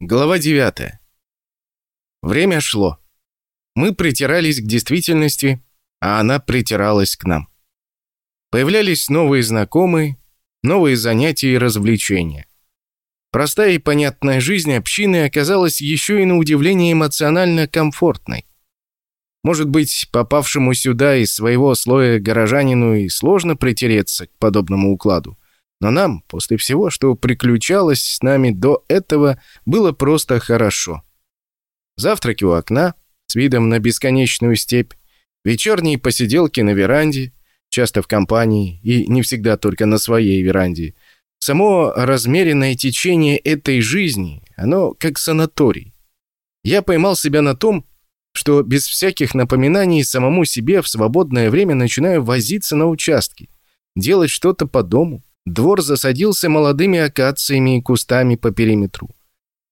Глава 9. Время шло. Мы притирались к действительности, а она притиралась к нам. Появлялись новые знакомые, новые занятия и развлечения. Простая и понятная жизнь общины оказалась еще и на удивление эмоционально комфортной. Может быть, попавшему сюда из своего слоя горожанину и сложно притереться к подобному укладу. Но нам, после всего, что приключалось с нами до этого, было просто хорошо. Завтраки у окна, с видом на бесконечную степь, вечерние посиделки на веранде, часто в компании и не всегда только на своей веранде. Само размеренное течение этой жизни, оно как санаторий. Я поймал себя на том, что без всяких напоминаний самому себе в свободное время начинаю возиться на участке, делать что-то по дому, Двор засадился молодыми акациями и кустами по периметру.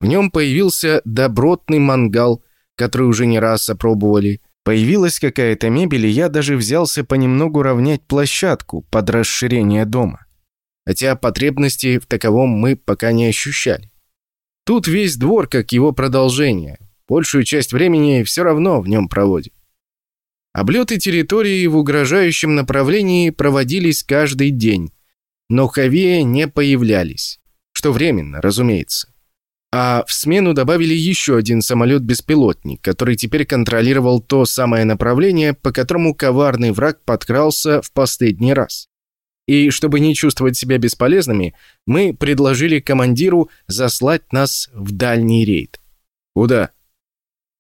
В нем появился добротный мангал, который уже не раз опробовали. Появилась какая-то мебель, и я даже взялся понемногу равнять площадку под расширение дома. Хотя потребности в таковом мы пока не ощущали. Тут весь двор как его продолжение. Большую часть времени все равно в нем проводим. Облеты территории в угрожающем направлении проводились каждый день, но Хавея не появлялись. Что временно, разумеется. А в смену добавили еще один самолет-беспилотник, который теперь контролировал то самое направление, по которому коварный враг подкрался в последний раз. И чтобы не чувствовать себя бесполезными, мы предложили командиру заслать нас в дальний рейд. Куда?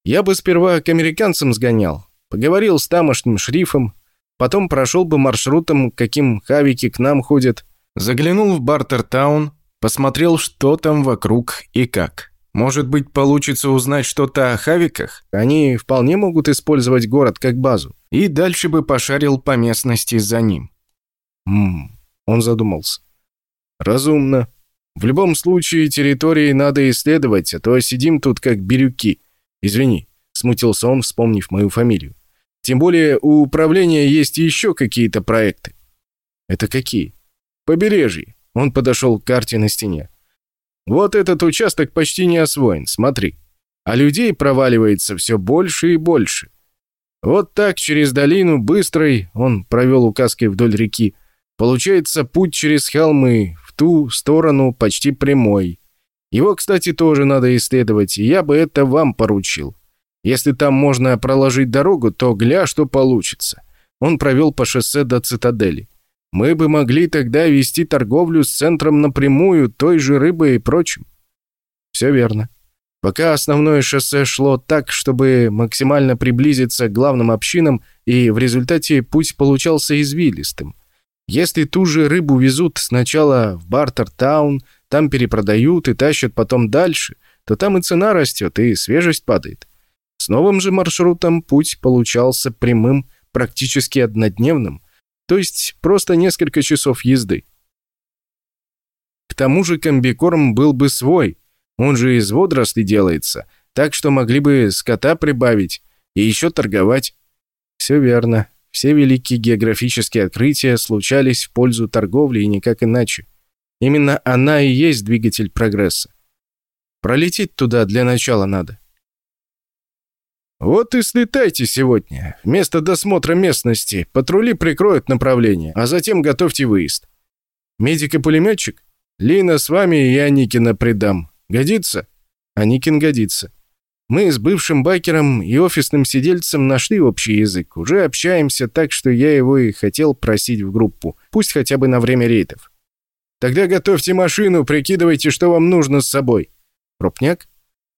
Я бы сперва к американцам сгонял, поговорил с тамошним шрифом, потом прошел бы маршрутом, каким хавики к нам ходят, Заглянул в Бартертаун, посмотрел, что там вокруг и как. Может быть, получится узнать что-то о хавиках? Они вполне могут использовать город как базу. И дальше бы пошарил по местности за ним. Ммм, он задумался. Разумно. В любом случае, территории надо исследовать, а то сидим тут как бирюки. Извини, смутился он, вспомнив мою фамилию. Тем более у управления есть еще какие-то проекты. Это какие? Побережье. Он подошел к карте на стене. Вот этот участок почти не освоен, смотри. А людей проваливается все больше и больше. Вот так через долину быстрой, он провел указкой вдоль реки, получается путь через холмы в ту сторону почти прямой. Его, кстати, тоже надо исследовать, и я бы это вам поручил. Если там можно проложить дорогу, то гля, что получится. Он провел по шоссе до цитадели. Мы бы могли тогда вести торговлю с центром напрямую, той же рыбой и прочим. Все верно. Пока основное шоссе шло так, чтобы максимально приблизиться к главным общинам, и в результате путь получался извилистым. Если ту же рыбу везут сначала в Бартер-таун, там перепродают и тащат потом дальше, то там и цена растет, и свежесть падает. С новым же маршрутом путь получался прямым, практически однодневным, то есть просто несколько часов езды. К тому же комбикорм был бы свой, он же из водорослей делается, так что могли бы скота прибавить и еще торговать. Все верно. Все великие географические открытия случались в пользу торговли и никак иначе. Именно она и есть двигатель прогресса. Пролететь туда для начала надо. «Вот и слетайте сегодня. Вместо досмотра местности патрули прикроют направление, а затем готовьте выезд. Медик и пулеметчик? Лина с вами и я Никина придам. Годится?» А Никин годится. Мы с бывшим байкером и офисным сидельцем нашли общий язык. Уже общаемся так, что я его и хотел просить в группу. Пусть хотя бы на время рейдов. Тогда готовьте машину, прикидывайте, что вам нужно с собой. Пропняк?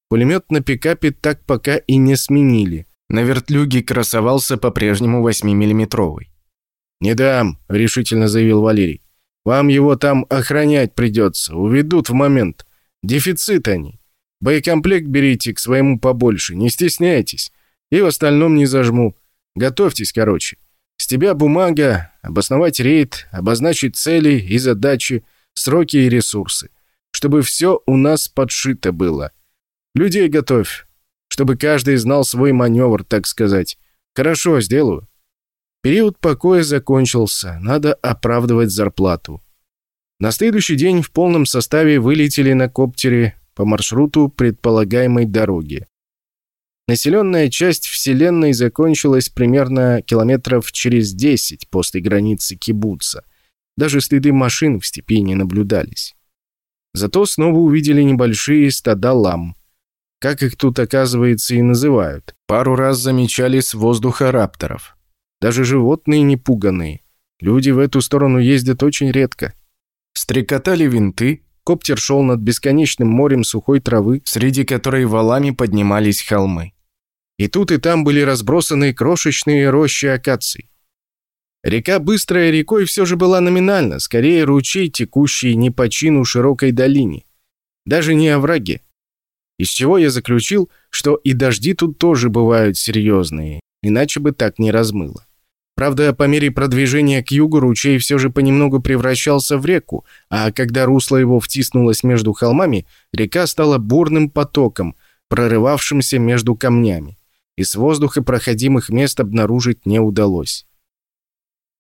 Пулемет на пикапе так пока и не сменили. На вертлюге красовался по-прежнему 8-миллиметровый. «Не дам», — решительно заявил Валерий. «Вам его там охранять придется. Уведут в момент. Дефицит они. Боекомплект берите к своему побольше, не стесняйтесь. И в остальном не зажму. Готовьтесь, короче. С тебя бумага, обосновать рейд, обозначить цели и задачи, сроки и ресурсы. Чтобы все у нас подшито было. Людей готовь, чтобы каждый знал свой маневр, так сказать. Хорошо, сделаю. Период покоя закончился, надо оправдывать зарплату. На следующий день в полном составе вылетели на коптере, по маршруту предполагаемой дороги. Населенная часть Вселенной закончилась примерно километров через 10 после границы кибуца. Даже следы машин в степи не наблюдались. Зато снова увидели небольшие стада лам. Как их тут, оказывается, и называют. Пару раз замечали с воздуха рапторов. Даже животные не пуганные. Люди в эту сторону ездят очень редко. Стрекотали винты, коптер шел над бесконечным морем сухой травы, среди которой валами поднимались холмы. И тут и там были разбросаны крошечные рощи акаций. Река быстрая рекой все же была номинально, скорее ручей, текущий не по чину широкой долине. Даже не овраги. Из чего я заключил, что и дожди тут тоже бывают серьезные, иначе бы так не размыло. Правда, по мере продвижения к югу ручей все же понемногу превращался в реку, а когда русло его втиснулось между холмами, река стала бурным потоком, прорывавшимся между камнями, и с воздуха проходимых мест обнаружить не удалось.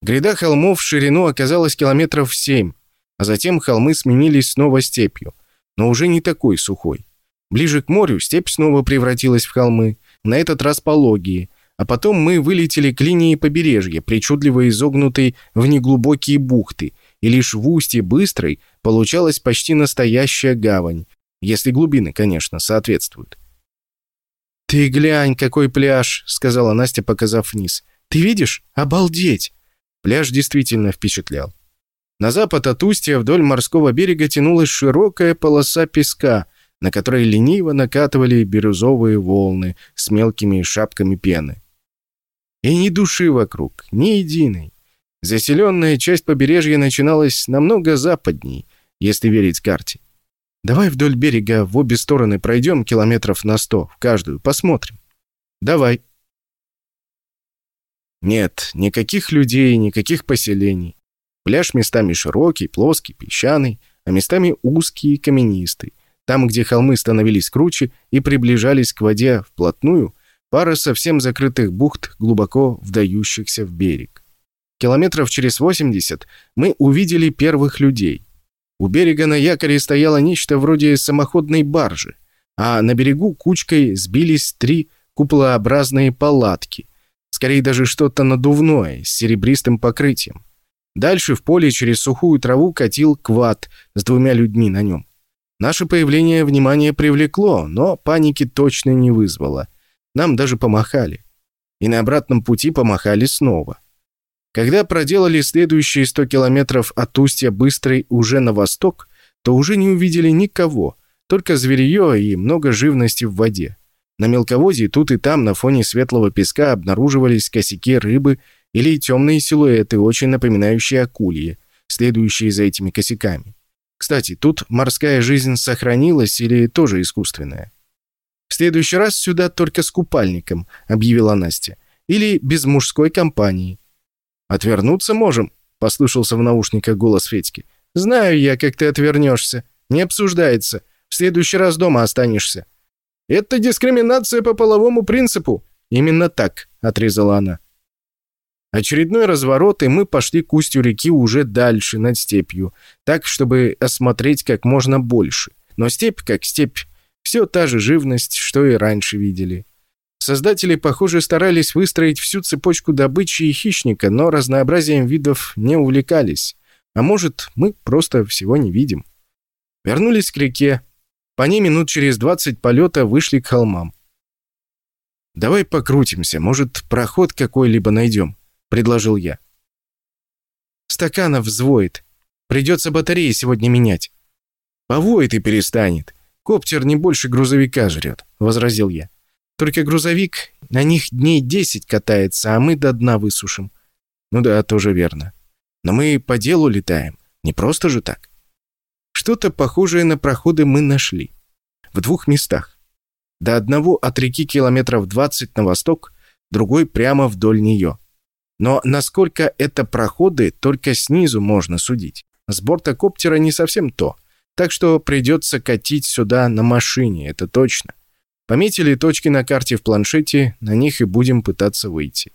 Гряда холмов в ширину оказалась километров семь, а затем холмы сменились снова степью, но уже не такой сухой. Ближе к морю степь снова превратилась в холмы, на этот раз пологие, а потом мы вылетели к линии побережья, причудливо изогнутой в неглубокие бухты, и лишь в устье Быстрой получалась почти настоящая гавань, если глубины, конечно, соответствуют. «Ты глянь, какой пляж!» — сказала Настя, показав вниз. «Ты видишь? Обалдеть!» Пляж действительно впечатлял. На запад от устья вдоль морского берега тянулась широкая полоса песка, на которой лениво накатывали бирюзовые волны с мелкими шапками пены. И ни души вокруг, ни единой. Заселенная часть побережья начиналась намного западней, если верить карте. Давай вдоль берега в обе стороны пройдем километров на сто, в каждую, посмотрим. Давай. Нет, никаких людей, никаких поселений. Пляж местами широкий, плоский, песчаный, а местами узкий и каменистый. Там, где холмы становились круче и приближались к воде вплотную, пара совсем закрытых бухт, глубоко вдающихся в берег. Километров через 80 мы увидели первых людей. У берега на якоре стояло нечто вроде самоходной баржи, а на берегу кучкой сбились три куполообразные палатки, Скорее даже что-то надувное, с серебристым покрытием. Дальше в поле через сухую траву катил квад с двумя людьми на нем. Наше появление внимание привлекло, но паники точно не вызвало. Нам даже помахали. И на обратном пути помахали снова. Когда проделали следующие 100 километров от устья Быстрой уже на восток, то уже не увидели никого, только зверье и много живности в воде. На мелководье тут и там на фоне светлого песка обнаруживались косяки рыбы или темные силуэты, очень напоминающие акульи, следующие за этими косяками. Кстати, тут морская жизнь сохранилась или тоже искусственная? «В следующий раз сюда только с купальником», — объявила Настя. «Или без мужской компании». «Отвернуться можем», — послышался в наушниках голос Федьки. «Знаю я, как ты отвернешься. Не обсуждается. В следующий раз дома останешься». Это дискриминация по половому принципу. Именно так, отрезала она. Очередной разворот, и мы пошли к устью реки уже дальше, над степью, так, чтобы осмотреть как можно больше. Но степь как степь, все та же живность, что и раньше видели. Создатели, похоже, старались выстроить всю цепочку добычи и хищника, но разнообразием видов не увлекались. А может, мы просто всего не видим. Вернулись к реке, по ней минут через двадцать полета вышли к холмам. «Давай покрутимся, может, проход какой-либо найдем», — предложил я. «Стаканов взвоет. Придется батареи сегодня менять». «Повоет и перестанет. Коптер не больше грузовика жрет», — возразил я. «Только грузовик на них дней десять катается, а мы до дна высушим». «Ну да, тоже верно. Но мы по делу летаем. Не просто же так». Что-то похожее на проходы мы нашли. В двух местах. До одного от реки километров 20 на восток, другой прямо вдоль нее. Но насколько это проходы, только снизу можно судить. С борта коптера не совсем то. Так что придется катить сюда на машине, это точно. Пометили точки на карте в планшете, на них и будем пытаться выйти.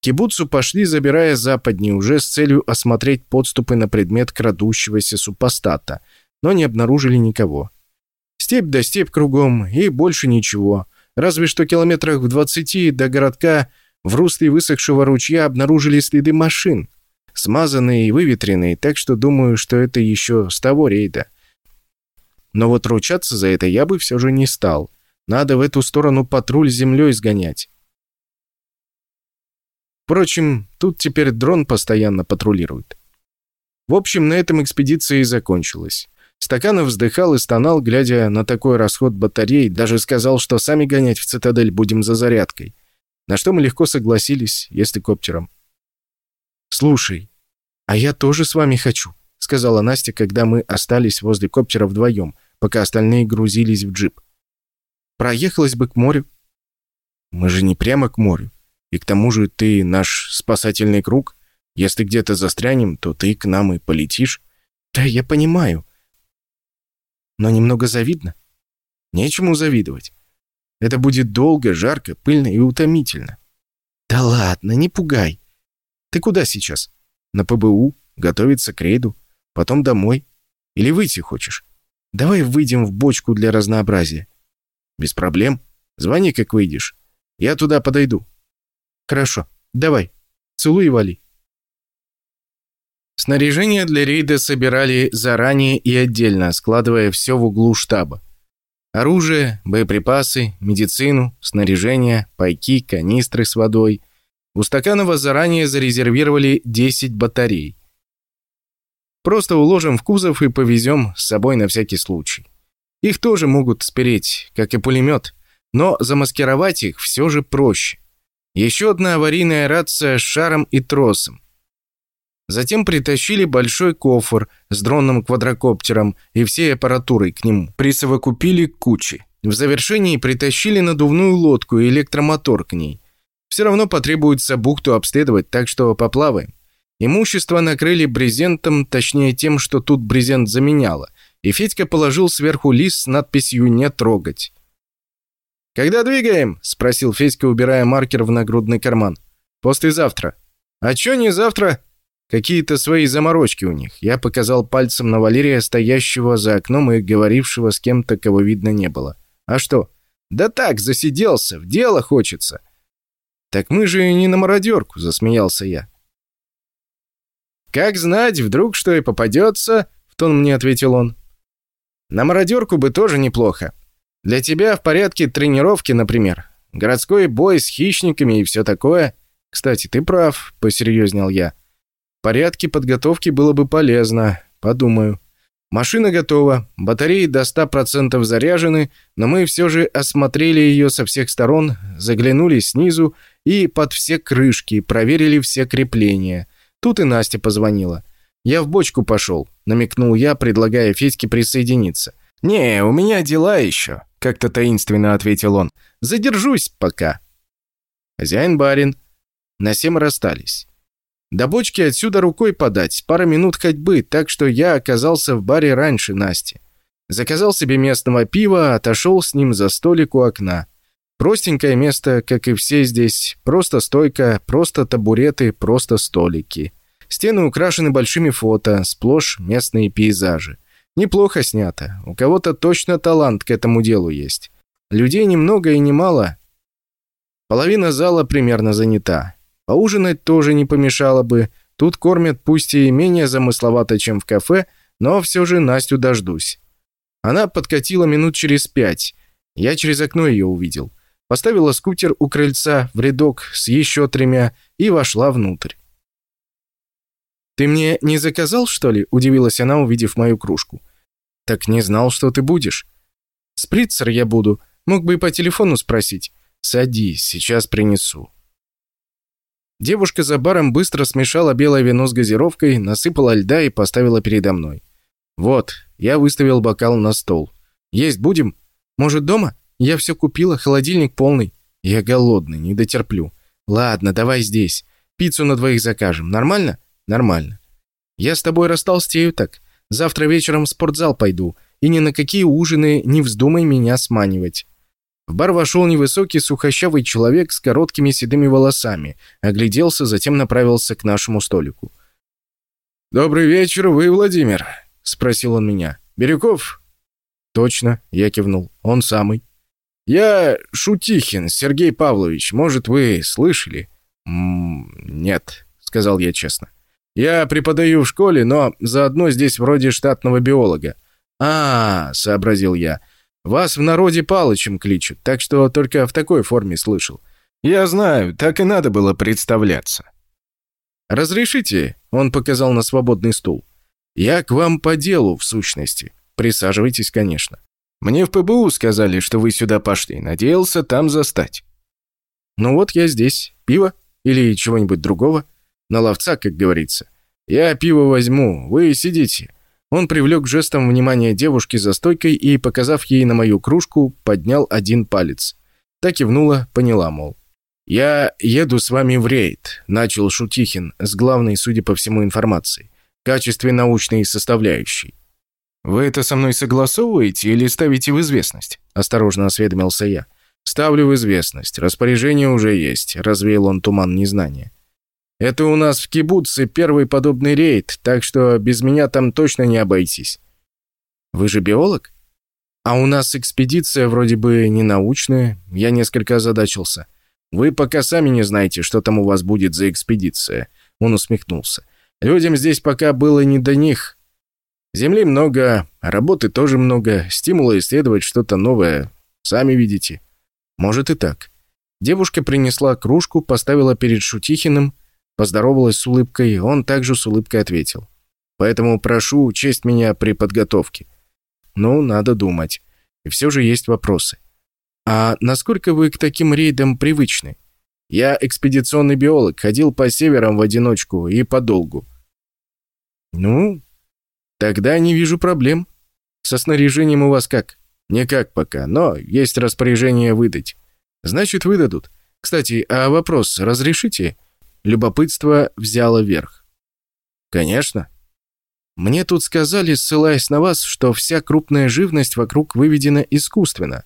Кибуцу пошли, забирая западнее, уже с целью осмотреть подступы на предмет крадущегося супостата, но не обнаружили никого. Степь да степь кругом, и больше ничего. Разве что километрах в двадцати до городка в русле высохшего ручья обнаружили следы машин. Смазанные и выветренные, так что думаю, что это еще с того рейда. Но вот ручаться за это я бы все же не стал. Надо в эту сторону патруль землей сгонять. Впрочем, тут теперь дрон постоянно патрулирует. В общем, на этом экспедиция и закончилась. Стаканов вздыхал и стонал, глядя на такой расход батарей, даже сказал, что сами гонять в цитадель будем за зарядкой. На что мы легко согласились, если коптером. «Слушай, а я тоже с вами хочу», — сказала Настя, когда мы остались возле коптера вдвоем, пока остальные грузились в джип. «Проехалась бы к морю». «Мы же не прямо к морю. И к тому же ты наш спасательный круг. Если где-то застрянем, то ты к нам и полетишь». «Да я понимаю», но немного завидно. Нечему завидовать. Это будет долго, жарко, пыльно и утомительно. Да ладно, не пугай. Ты куда сейчас? На ПБУ, готовиться к рейду, потом домой. Или выйти хочешь? Давай выйдем в бочку для разнообразия. Без проблем. Звони, как выйдешь. Я туда подойду. Хорошо, давай. Целуй и вали. Снаряжение для рейда собирали заранее и отдельно, складывая все в углу штаба. Оружие, боеприпасы, медицину, снаряжение, пайки, канистры с водой. У Стаканова заранее зарезервировали 10 батарей. Просто уложим в кузов и повезем с собой на всякий случай. Их тоже могут спереть, как и пулемет, но замаскировать их все же проще. Еще одна аварийная рация с шаром и тросом. Затем притащили большой кофр с дронным квадрокоптером и всей аппаратурой к нему. Присовокупили к куче. В завершении притащили надувную лодку и электромотор к ней. Все равно потребуется бухту обследовать, так что поплаваем. Имущество накрыли брезентом, точнее тем, что тут брезент заменяло, и Федька положил сверху лист с надписью «Не трогать». «Когда двигаем?» – спросил Федька, убирая маркер в нагрудный карман. «Послезавтра». «А чё не завтра?» Какие-то свои заморочки у них. Я показал пальцем на Валерия, стоящего за окном и говорившего с кем-то, кого видно не было. А что? Да так, засиделся, в дело хочется. Так мы же не на мародерку, засмеялся я. Как знать, вдруг что и попадется, в тон мне ответил он. На мародерку бы тоже неплохо. Для тебя в порядке тренировки, например. Городской бой с хищниками и все такое. Кстати, ты прав, посерьезнел я порядке подготовки было бы полезно. Подумаю. Машина готова, батареи до 100% заряжены, но мы все же осмотрели ее со всех сторон, заглянули снизу и под все крышки, проверили все крепления. Тут и Настя позвонила. «Я в бочку пошел», — намекнул я, предлагая Федьке присоединиться. «Не, у меня дела еще», — как-то таинственно ответил он. «Задержусь пока». Хозяин-барин. На семь расстались. До бочки отсюда рукой подать, пара минут ходьбы, так что я оказался в баре раньше Насти. Заказал себе местного пива, отошел с ним за столик у окна. Простенькое место, как и все здесь, просто стойка, просто табуреты, просто столики. Стены украшены большими фото, сплошь местные пейзажи. Неплохо снято, у кого-то точно талант к этому делу есть. Людей немного и немало. Половина зала примерно занята. Поужинать тоже не помешало бы. Тут кормят пусть и менее замысловато, чем в кафе, но все же Настю дождусь. Она подкатила минут через пять. Я через окно ее увидел. Поставила скутер у крыльца в рядок с еще тремя и вошла внутрь. «Ты мне не заказал, что ли?» – удивилась она, увидев мою кружку. «Так не знал, что ты будешь». «Спритцер я буду. Мог бы и по телефону спросить». «Садись, сейчас принесу». Девушка за баром быстро смешала белое вино с газировкой, насыпала льда и поставила передо мной. «Вот, я выставил бокал на стол. Есть будем? Может, дома? Я все купила, холодильник полный. Я голодный, не дотерплю. Ладно, давай здесь. Пиццу на двоих закажем. Нормально? Нормально. Я с тобой растолстею так. Завтра вечером в спортзал пойду. И ни на какие ужины не вздумай меня сманивать. В бар вошел невысокий сухощавый человек с короткими седыми волосами, огляделся, затем направился к нашему столику. «Добрый вечер, вы, Владимир?» – спросил он меня. «Бирюков?» «Точно», — я кивнул. «Он самый». «Я Шутихин, Сергей Павлович. Может, вы слышали?» «М -м «Нет», — сказал я честно. «Я преподаю в школе, но заодно здесь вроде штатного биолога». «А, -а, -а сообразил я, — вас в народе Палычем кличут, так что только в такой форме слышал». «Я знаю, так и надо было представляться». «Разрешите?» — он показал на свободный стул. «Я к вам по делу, в сущности. Присаживайтесь, конечно. Мне в ПБУ сказали, что вы сюда пошли. Надеялся там застать». «Ну вот я здесь. Пиво? Или чего-нибудь другого? На ловца, как говорится. Я пиво возьму, вы сидите». Он привлек жестом внимание девушки за стойкой и, показав ей на мою кружку, поднял один палец. Так кивнула, поняла, мол. «Я еду с вами в рейд», — начал Шутихин с главной, судя по всему, информацией, в качестве научной составляющей. «Вы это со мной согласовываете или ставите в известность?» – осторожно осведомился я. «Ставлю в известность. Распоряжение уже есть», – развеял он туман незнания. «Это у нас в кибуце первый подобный рейд, так что без меня там точно не обойтись». «Вы же биолог?» «А у нас экспедиция вроде бы не научная», – я несколько озадачился. «Вы пока сами не знаете, что там у вас будет за экспедиция», – он усмехнулся. «Людям здесь пока было не до них, Земли много, работы тоже много, стимула исследовать что-то новое. Сами видите. Может и так. Девушка принесла кружку, поставила перед Шутихиным, поздоровалась с улыбкой, он также с улыбкой ответил. Поэтому прошу учесть меня при подготовке. Ну, надо думать. И все же есть вопросы. А насколько вы к таким рейдам привычны? Я экспедиционный биолог, ходил по северам в одиночку и подолгу. Ну, Тогда не вижу проблем. Со снаряжением у вас как? Никак пока, но есть распоряжение выдать. Значит, выдадут. Кстати, а вопрос разрешите? Любопытство взяло верх. Конечно. Мне тут сказали, ссылаясь на вас, что вся крупная живность вокруг выведена искусственно.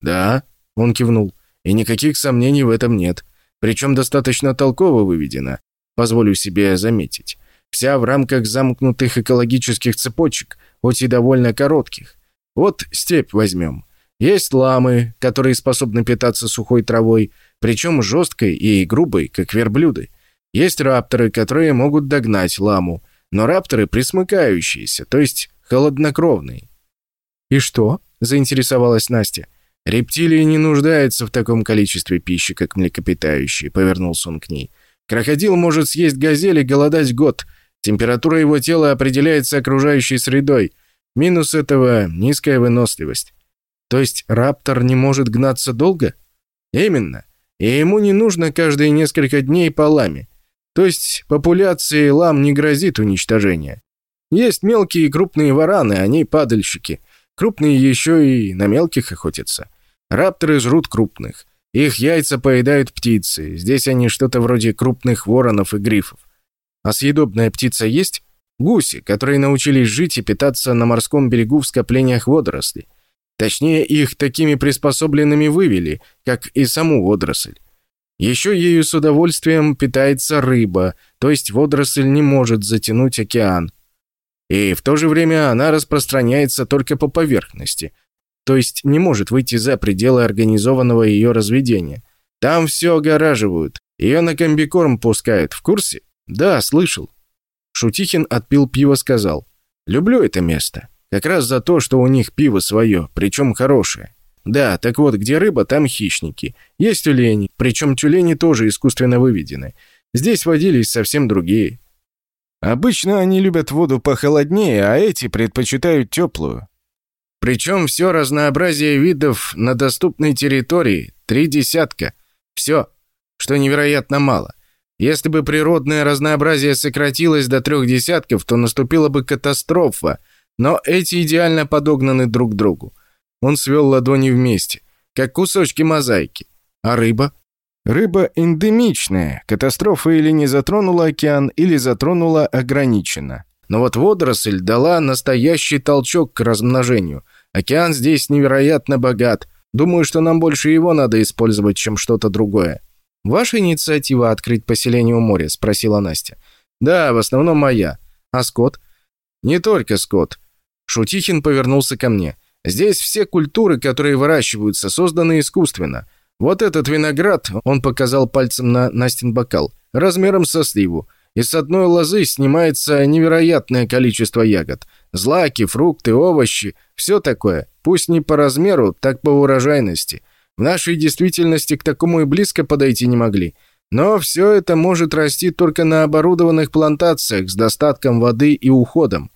Да, он кивнул. И никаких сомнений в этом нет. Причем достаточно толково выведена, позволю себе заметить. Вся в рамках замкнутых экологических цепочек, хоть и довольно коротких. Вот степь возьмем. Есть ламы, которые способны питаться сухой травой, причем жесткой и грубой, как верблюды. Есть рапторы, которые могут догнать ламу, но рапторы присмыкающиеся, то есть холоднокровные. «И что?» – заинтересовалась Настя. «Рептилии не нуждаются в таком количестве пищи, как млекопитающие», – повернулся он к ней. «Крокодил может съесть газель и голодать год, Температура его тела определяется окружающей средой. Минус этого – низкая выносливость. То есть раптор не может гнаться долго? Именно. И ему не нужно каждые несколько дней по ламе. То есть популяции лам не грозит уничтожение. Есть мелкие и крупные вараны, они падальщики. Крупные еще и на мелких охотятся. Рапторы жрут крупных. Их яйца поедают птицы. Здесь они что-то вроде крупных воронов и грифов. А съедобная птица есть? Гуси, которые научились жить и питаться на морском берегу в скоплениях водорослей. Точнее, их такими приспособленными вывели, как и саму водоросль. Еще ею с удовольствием питается рыба, то есть водоросль не может затянуть океан. И в то же время она распространяется только по поверхности, то есть не может выйти за пределы организованного ее разведения. Там все огораживают, ее на комбикорм пускают, в курсе? «Да, слышал». Шутихин отпил пиво, сказал. «Люблю это место. Как раз за то, что у них пиво свое, причем хорошее. Да, так вот, где рыба, там хищники. Есть тюлени, причем тюлени тоже искусственно выведены. Здесь водились совсем другие. Обычно они любят воду похолоднее, а эти предпочитают теплую. Причем все разнообразие видов на доступной территории, три десятка. Все, что невероятно мало. Если бы природное разнообразие сократилось до трех десятков, то наступила бы катастрофа, но эти идеально подогнаны друг к другу. Он свел ладони вместе, как кусочки мозаики. А рыба? Рыба эндемичная. Катастрофа или не затронула океан, или затронула ограниченно. Но вот водоросль дала настоящий толчок к размножению. Океан здесь невероятно богат. Думаю, что нам больше его надо использовать, чем что-то другое. «Ваша инициатива открыть поселение у моря?» – спросила Настя. «Да, в основном моя. А Скотт?» «Не только Скотт». Шутихин повернулся ко мне. Здесь все культуры, которые выращиваются, созданы искусственно. Вот этот виноград, он показал пальцем на Настин бокал, размером со сливу. И с одной лозы снимается невероятное количество ягод. Злаки, фрукты, овощи, все такое. Пусть не по размеру, так по урожайности. В нашей действительности к такому и близко подойти не могли. Но все это может расти только на оборудованных плантациях с достатком воды и уходом.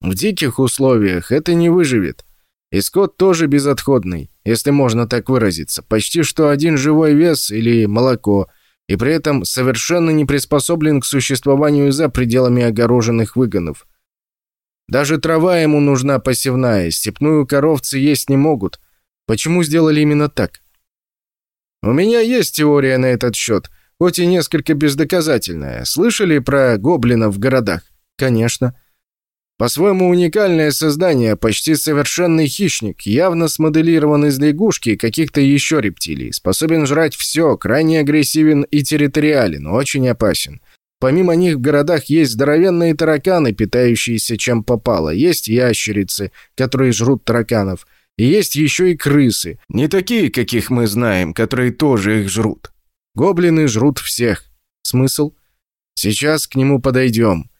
В диких условиях это не выживет. И скот тоже безотходный, если можно так выразиться. Почти что один живой вес или молоко, и при этом совершенно не приспособлен к существованию за пределами огороженных выгонов. Даже трава ему нужна посевная, степную коровцы есть не могут. Почему сделали именно так? У меня есть теория на этот счет, хоть и несколько бездоказательная. Слышали про гоблинов в городах? Конечно. По-своему уникальное создание, почти совершенный хищник, явно смоделирован из лягушки и каких-то еще рептилий. Способен жрать все, крайне агрессивен и территориален, очень опасен. Помимо них в городах есть здоровенные тараканы, питающиеся чем попало. Есть ящерицы, которые жрут тараканов. И есть еще и крысы. Не такие, каких мы знаем, которые тоже их жрут. Гоблины жрут всех. Смысл? Сейчас к нему подойдем.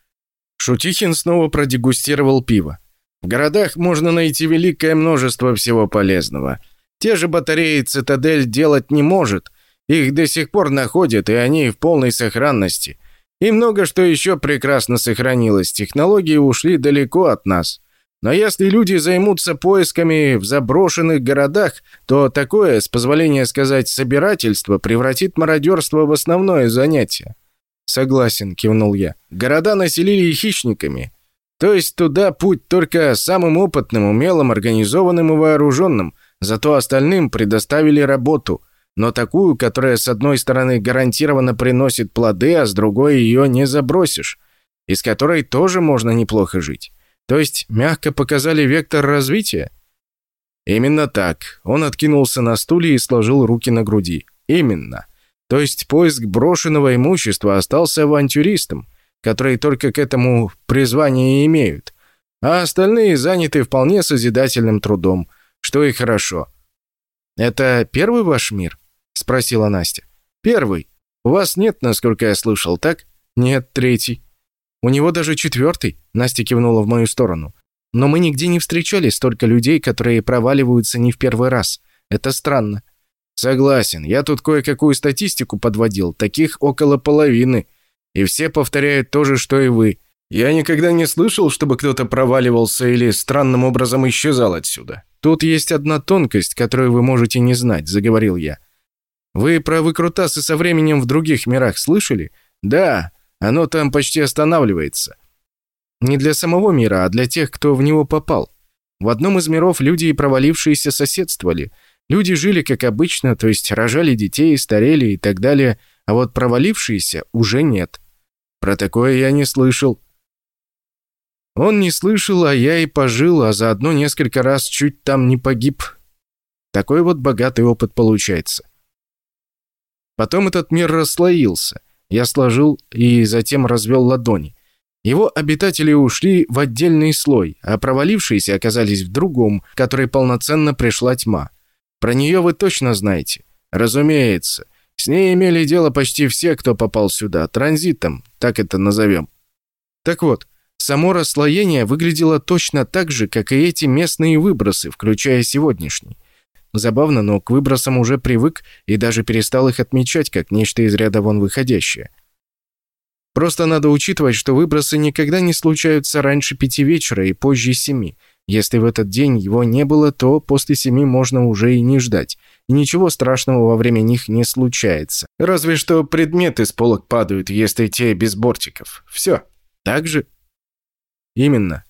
Шутихин снова продегустировал пиво. В городах можно найти великое множество всего полезного. Те же батареи «Цитадель» делать не может. Их до сих пор находят, и они в полной сохранности. И много что еще прекрасно сохранилось. Технологии ушли далеко от нас. Но если люди займутся поисками в заброшенных городах, то такое, с позволения сказать, собирательство превратит мародерство в основное занятие. «Согласен», — кивнул я. «Города населили хищниками. То есть туда путь только самым опытным, умелым, организованным и вооруженным. Зато остальным предоставили работу. Но такую, которая с одной стороны гарантированно приносит плоды, а с другой ее не забросишь. Из которой тоже можно неплохо жить. То есть мягко показали вектор развития?» «Именно так». Он откинулся на стуле и сложил руки на груди. «Именно». То есть поиск брошенного имущества остался авантюристам, которые только к этому призвание имеют, а остальные заняты вполне созидательным трудом, что и хорошо. «Это первый ваш мир?» – спросила Настя. «Первый. У вас нет, насколько я слышал, так?» «Нет, третий». «У него даже четвертый», – Настя кивнула в мою сторону. «Но мы нигде не встречали столько людей, которые проваливаются не в первый раз. Это странно. Согласен, я тут кое-какую статистику подводил, таких около половины. И все повторяют то же, что и вы. Я никогда не слышал, чтобы кто-то проваливался или странным образом исчезал отсюда. Тут есть одна тонкость, которую вы можете не знать, заговорил я. Вы про выкрутасы со временем в других мирах слышали? Да, оно там почти останавливается. Не для самого мира, а для тех, кто в него попал. В одном из миров люди и провалившиеся соседствовали – Люди жили как обычно, то есть рожали детей, старели и так далее, а вот провалившиеся уже нет. Про такое я не слышал. Он не слышал, а я и пожил, а заодно несколько раз чуть там не погиб. Такой вот богатый опыт получается. Потом этот мир расслоился. Я сложил и затем развел ладони. Его обитатели ушли в отдельный слой, а провалившиеся оказались в другом, который полноценно пришла тьма. Про нее вы точно знаете. Разумеется. С ней имели дело почти все, кто попал сюда. Транзитом, так это назовем. Так вот, само расслоение выглядело точно так же, как и эти местные выбросы, включая сегодняшний. Забавно, но к выбросам уже привык и даже перестал их отмечать как нечто из ряда вон выходящее. Просто надо учитывать, что выбросы никогда не случаются раньше пяти вечера и позже семи, если в этот день его не было, то после семи можно уже и не ждать. И ничего страшного во время них не случается. Разве что предметы с полок падают, если те без бортиков. Все. Так же? Именно.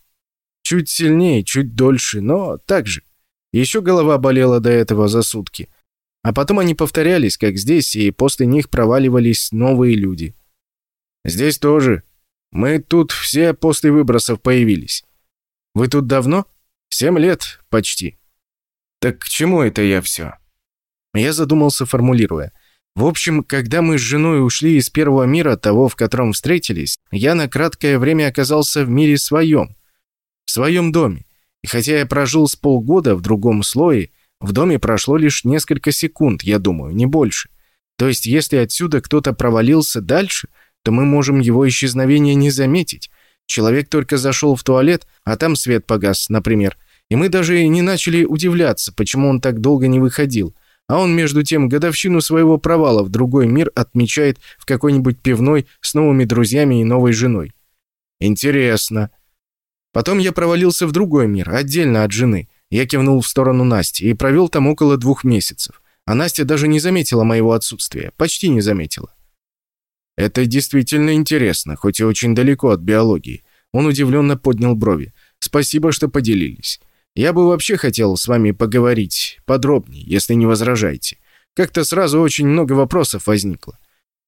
Чуть сильнее, чуть дольше, но так же. Еще голова болела до этого за сутки. А потом они повторялись, как здесь, и после них проваливались новые люди. Здесь тоже. Мы тут все после выбросов появились. Вы тут давно? Семь лет почти. Так к чему это я все? Я задумался, формулируя. В общем, когда мы с женой ушли из первого мира, того, в котором встретились, я на краткое время оказался в мире своем. В своем доме. И хотя я прожил с полгода в другом слое, в доме прошло лишь несколько секунд, я думаю, не больше. То есть, если отсюда кто-то провалился дальше, то мы можем его исчезновение не заметить. Человек только зашел в туалет, а там свет погас, например. И мы даже не начали удивляться, почему он так долго не выходил. А он, между тем, годовщину своего провала в другой мир отмечает в какой-нибудь пивной с новыми друзьями и новой женой. Интересно. Потом я провалился в другой мир, отдельно от жены. Я кивнул в сторону Насти и провел там около двух месяцев. А Настя даже не заметила моего отсутствия. Почти не заметила. Это действительно интересно, хоть и очень далеко от биологии. Он удивленно поднял брови. Спасибо, что поделились. Я бы вообще хотел с вами поговорить подробнее, если не возражаете. Как-то сразу очень много вопросов возникло.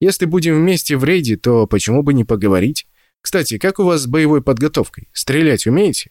Если будем вместе в рейде, то почему бы не поговорить? Кстати, как у вас с боевой подготовкой? Стрелять умеете?